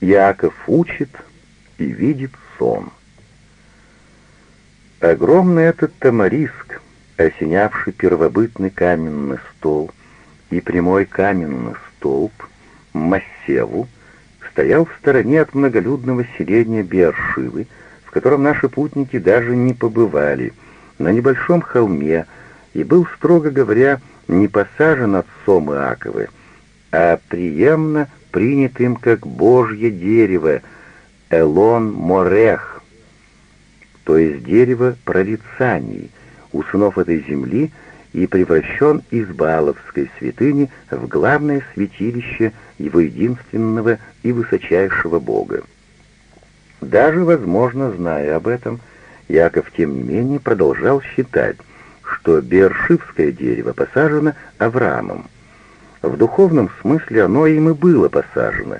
Иаков учит и видит сон. Огромный этот тамариск, осенявший первобытный каменный стол и прямой каменный столб, массеву, стоял в стороне от многолюдного селения Бершивы, в котором наши путники даже не побывали, на небольшом холме, и был, строго говоря, не посажен отцом Иаковы, а приемно принят им как божье дерево, Элон Морех, то есть дерево прорицаний, у сынов этой земли и превращен из Бааловской святыни в главное святилище его единственного и высочайшего Бога. Даже, возможно, зная об этом, Яков, тем не менее, продолжал считать, что Бершивское дерево посажено Авраамом. В духовном смысле оно им и было посажено,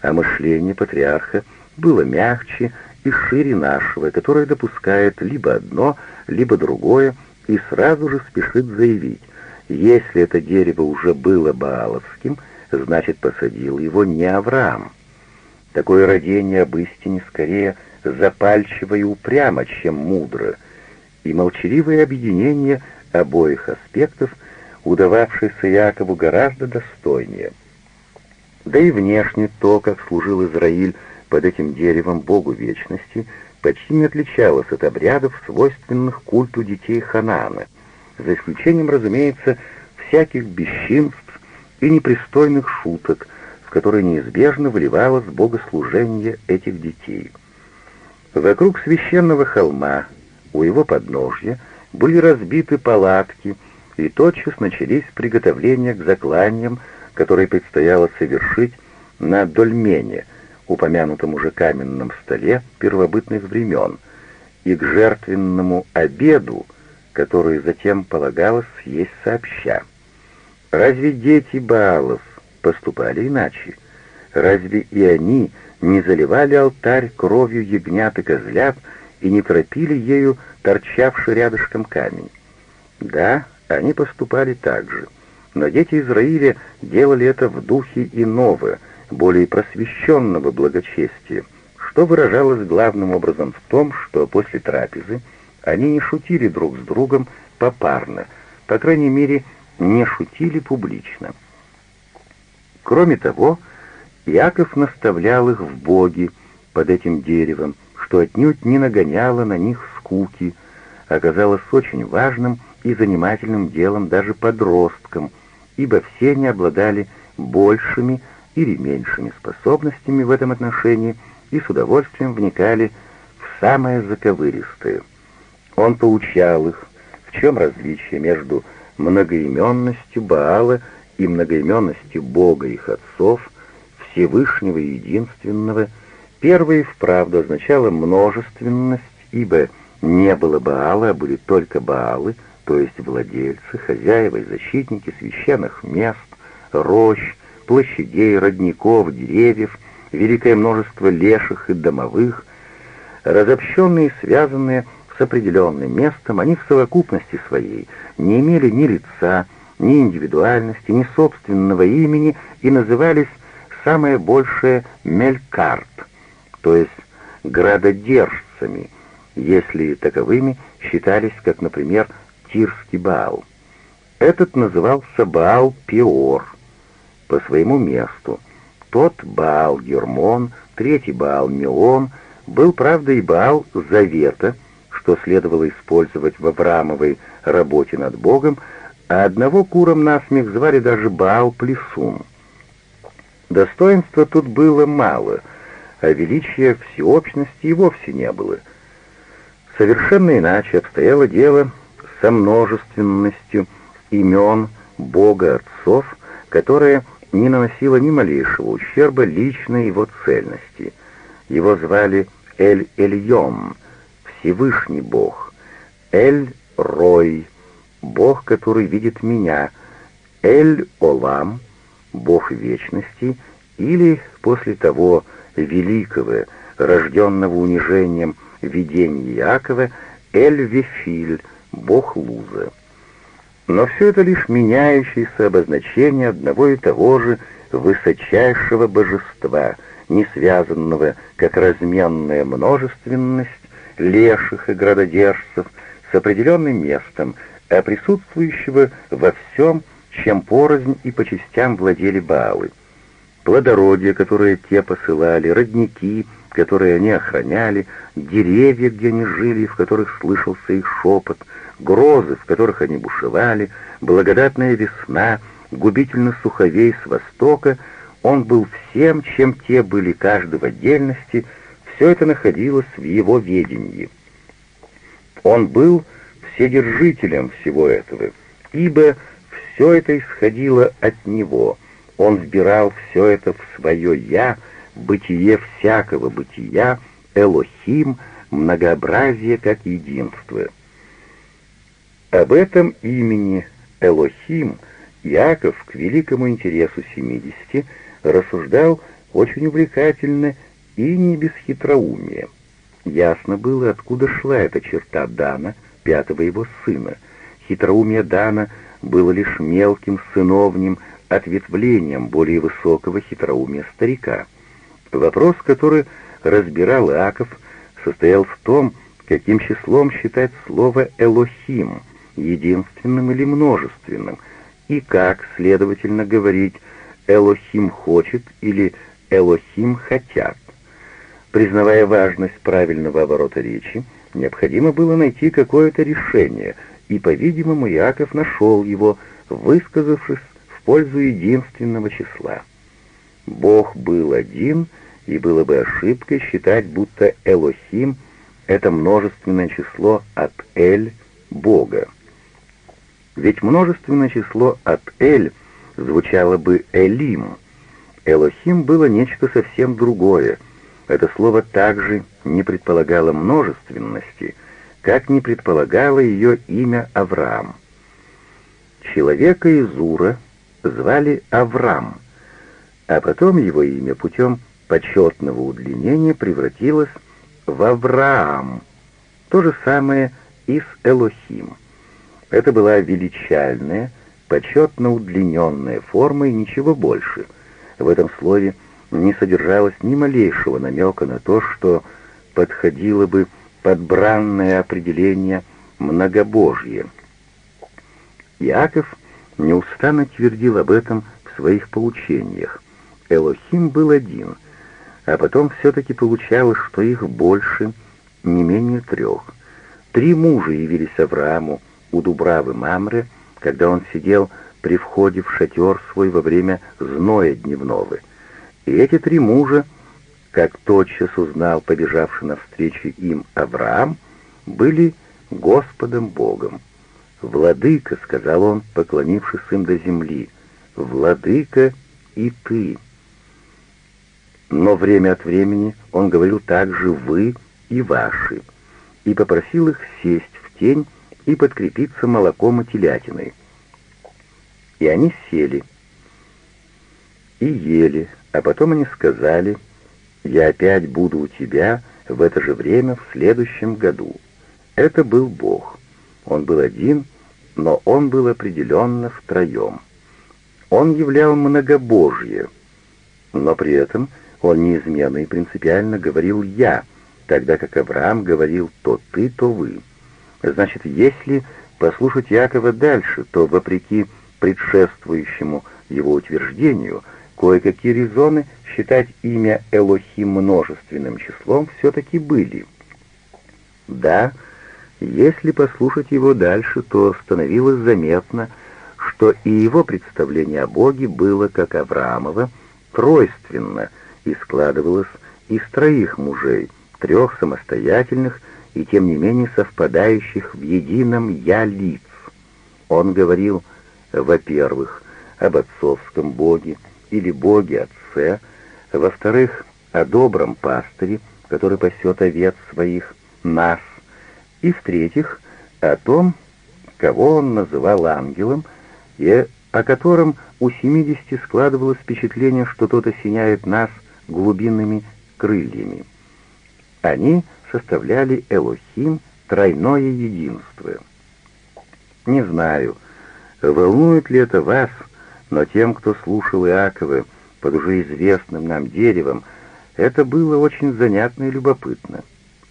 а мышление патриарха было мягче и шире нашего, которое допускает либо одно, либо другое, и сразу же спешит заявить, если это дерево уже было Бааловским, значит, посадил его не Авраам. Такое родение об истине скорее запальчиво и упрямо, чем мудро, и молчаливое объединение обоих аспектов, удававшееся Якову гораздо достойнее. Да и внешне то, как служил Израиль под этим деревом Богу вечности, почти не отличалось от обрядов, свойственных культу детей Ханаана, за исключением, разумеется, всяких бесчинств и непристойных шуток, в которые неизбежно выливалось богослужение этих детей. Вокруг священного холма, у его подножья, были разбиты палатки, и тотчас начались приготовления к закланиям, которые предстояло совершить на дольмене — упомянутом уже каменном столе первобытных времен, и к жертвенному обеду, который затем полагалось съесть сообща. Разве дети Баалов поступали иначе? Разве и они не заливали алтарь кровью ягнят и козлят и не торопили ею торчавший рядышком камень? Да, они поступали так же, но дети Израиля делали это в духе иного — более просвещенного благочестия, что выражалось главным образом в том, что после трапезы они не шутили друг с другом попарно, по крайней мере, не шутили публично. Кроме того, Яков наставлял их в боги под этим деревом, что отнюдь не нагоняло на них скуки, оказалось очень важным и занимательным делом даже подросткам, ибо все они обладали большими, или меньшими способностями в этом отношении и с удовольствием вникали в самое заковыристое. Он поучал их, в чем различие между многоименностью Баала и многоименностью Бога их отцов, Всевышнего и Единственного. Первое вправду означало множественность, ибо не было Баала, а были только Баалы, то есть владельцы, хозяева и защитники священных мест, рощ, площадей, родников, деревьев, великое множество леших и домовых, разобщенные и связанные с определенным местом, они в совокупности своей не имели ни лица, ни индивидуальности, ни собственного имени и назывались самое большее мелькарт, то есть градодержцами, если таковыми считались, как, например, Тирский Баал. Этот назывался Баал-Пиор — по своему месту. Тот Баал Гермон, третий Баал Меон, был, правда, и Баал Завета, что следовало использовать в Авраамовой работе над Богом, а одного куром насмех звали даже Баал Плесун. Достоинства тут было мало, а величия всеобщности и вовсе не было. Совершенно иначе обстояло дело со множественностью имен Бога Отцов, которые не наносила ни малейшего ущерба личной его цельности. Его звали Эль-Эльем, Всевышний Бог, Эль-Рой, Бог, который видит меня, Эль-Олам, Бог вечности, или после того великого, рожденного унижением видения Иакова, Эль-Вефиль, Бог Луза. Но все это лишь меняющееся обозначение одного и того же высочайшего божества, не связанного, как разменная множественность леших и градодержцев, с определенным местом, а присутствующего во всем, чем порознь и по частям владели Баалы. Плодородие, которое те посылали, родники, которые они охраняли, деревья, где они жили, в которых слышался их шепот, грозы, в которых они бушевали, благодатная весна, губительно суховей с востока, он был всем, чем те были каждый в отдельности, все это находилось в его ведении. Он был вседержителем всего этого, ибо все это исходило от него, он вбирал все это в свое «я», бытие всякого бытия, Элохим, многообразие как единство. Об этом имени Элохим Яков к великому интересу семидесяти рассуждал очень увлекательно и не без хитроумия. Ясно было, откуда шла эта черта Дана, пятого его сына. Хитроумие Дана было лишь мелким сыновним ответвлением более высокого хитроумия старика. Вопрос, который разбирал Иаков, состоял в том, каким числом считать слово «элохим», единственным или множественным, и как, следовательно, говорить «элохим хочет» или «элохим хотят». Признавая важность правильного оборота речи, необходимо было найти какое-то решение, и, по-видимому, Иаков нашел его, высказавшись в пользу единственного числа. Бог был один, и было бы ошибкой считать, будто Элохим — это множественное число от Эль — Бога. Ведь множественное число от Эль звучало бы Элим. Элохим было нечто совсем другое — это слово также не предполагало множественности, как не предполагало ее имя Авраам. Человека из Ура звали Авраам, а потом его имя путем почетного удлинения превратилось в Авраам, то же самое и с Элохим. Это была величальная, почетно удлиненная форма и ничего больше. В этом слове не содержалось ни малейшего намека на то, что подходило бы под бранное определение «многобожье». Иаков неустанно твердил об этом в своих поучениях. Элохим был один, а потом все-таки получалось, что их больше, не менее трех. Три мужа явились Аврааму у Дубравы Мамре, когда он сидел при входе в шатер свой во время зноя дневного — и эти три мужа, как тотчас узнал побежавший навстречу им Авраам, были Господом Богом. «Владыка», — сказал он, поклонившись им до земли, — «владыка и ты». Но время от времени он говорил также «вы» и «ваши», и попросил их сесть в тень и подкрепиться молоком и телятиной. И они сели и ели, а потом они сказали, «Я опять буду у тебя в это же время в следующем году». Это был Бог. Он был один, но он был определенно втроем. Он являл многобожье, но при этом он неизменно и принципиально говорил «я», тогда как Авраам говорил «то ты, то вы». Значит, если послушать Якова дальше, то, вопреки предшествующему его утверждению, Кое-какие резоны считать имя Элохим множественным числом все-таки были. Да, если послушать его дальше, то становилось заметно, что и его представление о Боге было, как Авраамова, тройственно и складывалось из троих мужей, трех самостоятельных и тем не менее совпадающих в едином «я» лиц. Он говорил, во-первых, об отцовском Боге, или Боге Отце, во-вторых, о добром пастыре, который пасет овец своих, нас, и, в-третьих, о том, кого он называл ангелом, и о котором у семидесяти складывалось впечатление, что тот осеняет нас глубинными крыльями. Они составляли Элохим тройное единство. Не знаю, Волнует ли это вас? Но тем, кто слушал Иакова под уже известным нам деревом, это было очень занятно и любопытно.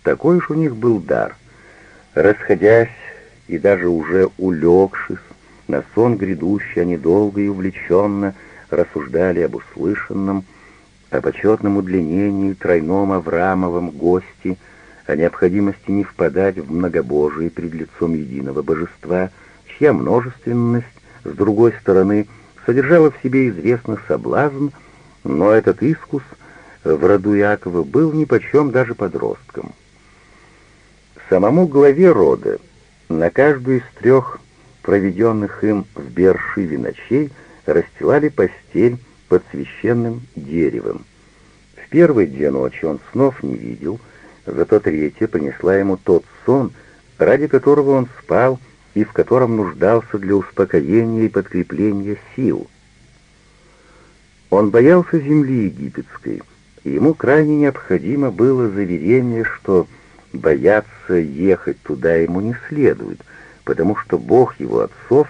Такой уж у них был дар. Расходясь и даже уже улегшись, на сон грядущий они долго и увлеченно рассуждали об услышанном, о почетном удлинении тройном Авраамовом гости, о необходимости не впадать в многобожие пред лицом единого божества, чья множественность, с другой стороны, содержала в себе известный соблазн, но этот искус в роду Якова был нипочем даже подростком. Самому главе рода на каждую из трех проведенных им в Бершиве ночей расстилали постель под священным деревом. В первые две ночи он снов не видел, зато третья понесла ему тот сон, ради которого он спал и в котором нуждался для успокоения и подкрепления сил. Он боялся земли египетской, и ему крайне необходимо было заверение, что бояться ехать туда ему не следует, потому что Бог его отцов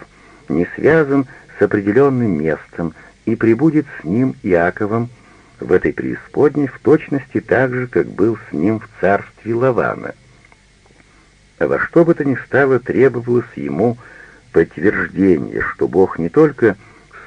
не связан с определенным местом и прибудет с ним Иаковом в этой преисподней в точности так же, как был с ним в царстве Лавана. А во что бы то ни стало требовалось ему подтверждение, что Бог не только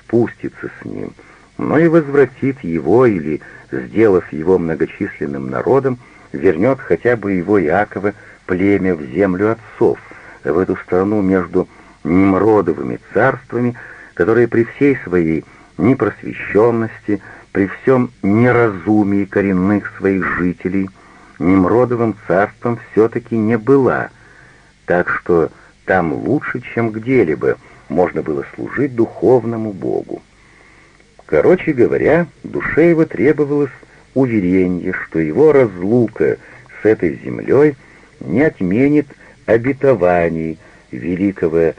спустится с ним, но и возвратит его или, сделав его многочисленным народом, вернет хотя бы его Иакова племя в землю отцов, в эту страну между Немродовыми царствами, которые при всей своей непросвещенности, при всем неразумии коренных своих жителей, Немродовым царством все-таки не была, так что там лучше, чем где-либо, можно было служить духовному Богу. Короче говоря, душе его требовалось уверение, что его разлука с этой землей не отменит обетований великого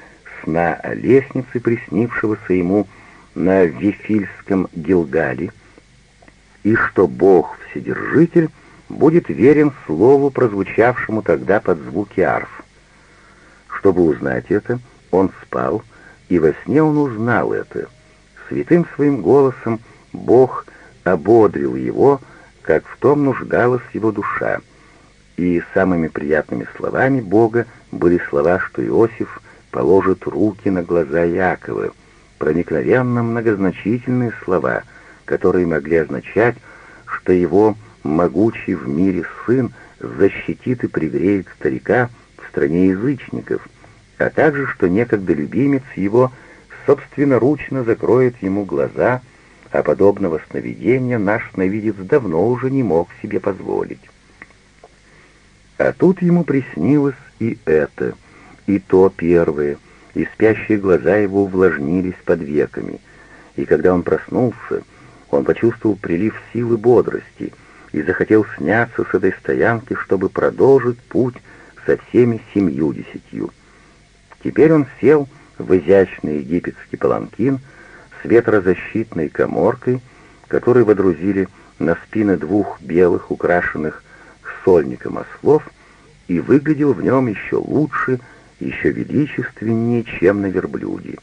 сна о лестнице, приснившегося ему на Вифильском Гилгале, и что Бог, Вседержитель, будет верен слову, прозвучавшему тогда под звуки арф. Чтобы узнать это, он спал, и во сне он узнал это. Святым своим голосом Бог ободрил его, как в том нуждалась его душа. И самыми приятными словами Бога были слова, что Иосиф положит руки на глаза Якова, проникновенно многозначительные слова, которые могли означать, что его могучий в мире сын защитит и пригреет старика в стране язычников, а также, что некогда любимец его собственноручно закроет ему глаза — а подобного сновидения наш сновидец давно уже не мог себе позволить. А тут ему приснилось и это, и то первое, и спящие глаза его увлажнились под веками, и когда он проснулся, он почувствовал прилив силы бодрости и захотел сняться с этой стоянки, чтобы продолжить путь со всеми семью десятью. Теперь он сел в изящный египетский паланкин, с ветрозащитной коморкой, которую водрузили на спины двух белых, украшенных сольником ослов, и выглядел в нем еще лучше, еще величественнее, чем на верблюде.